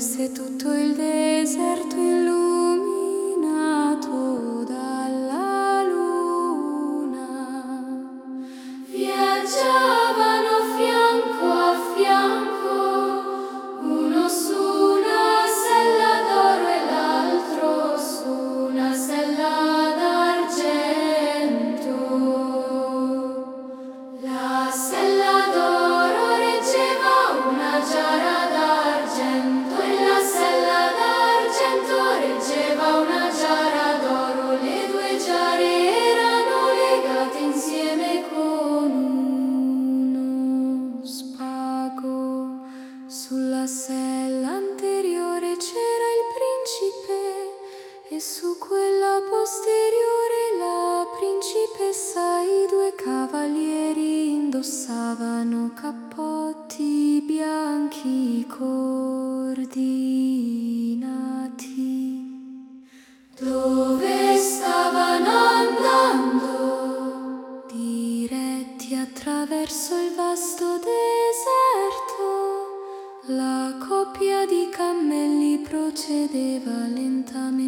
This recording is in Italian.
Forse tutto il deserto illuminato rossella anteriore c'era il principe e su quella posteriore la principessa i due cavalieri indossavano cappotti bianchi coordinati. Dove stavano andando? Diretti attraverso il vasto del coppia di cammelli procedeva lentamente